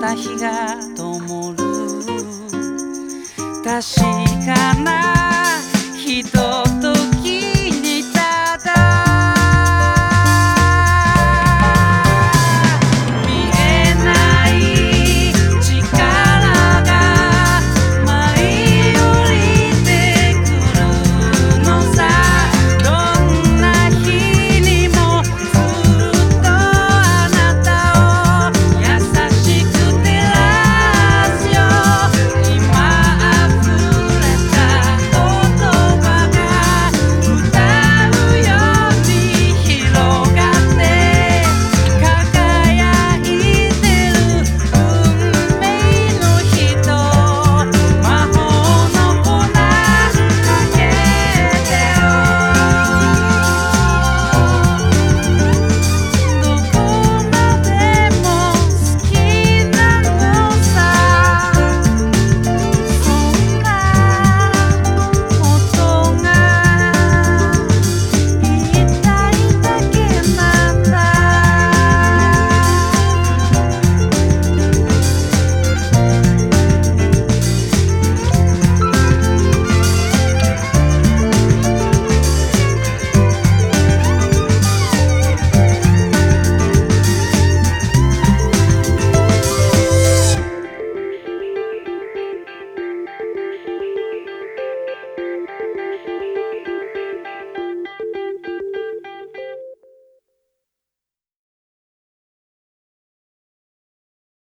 た日が灯る。確かな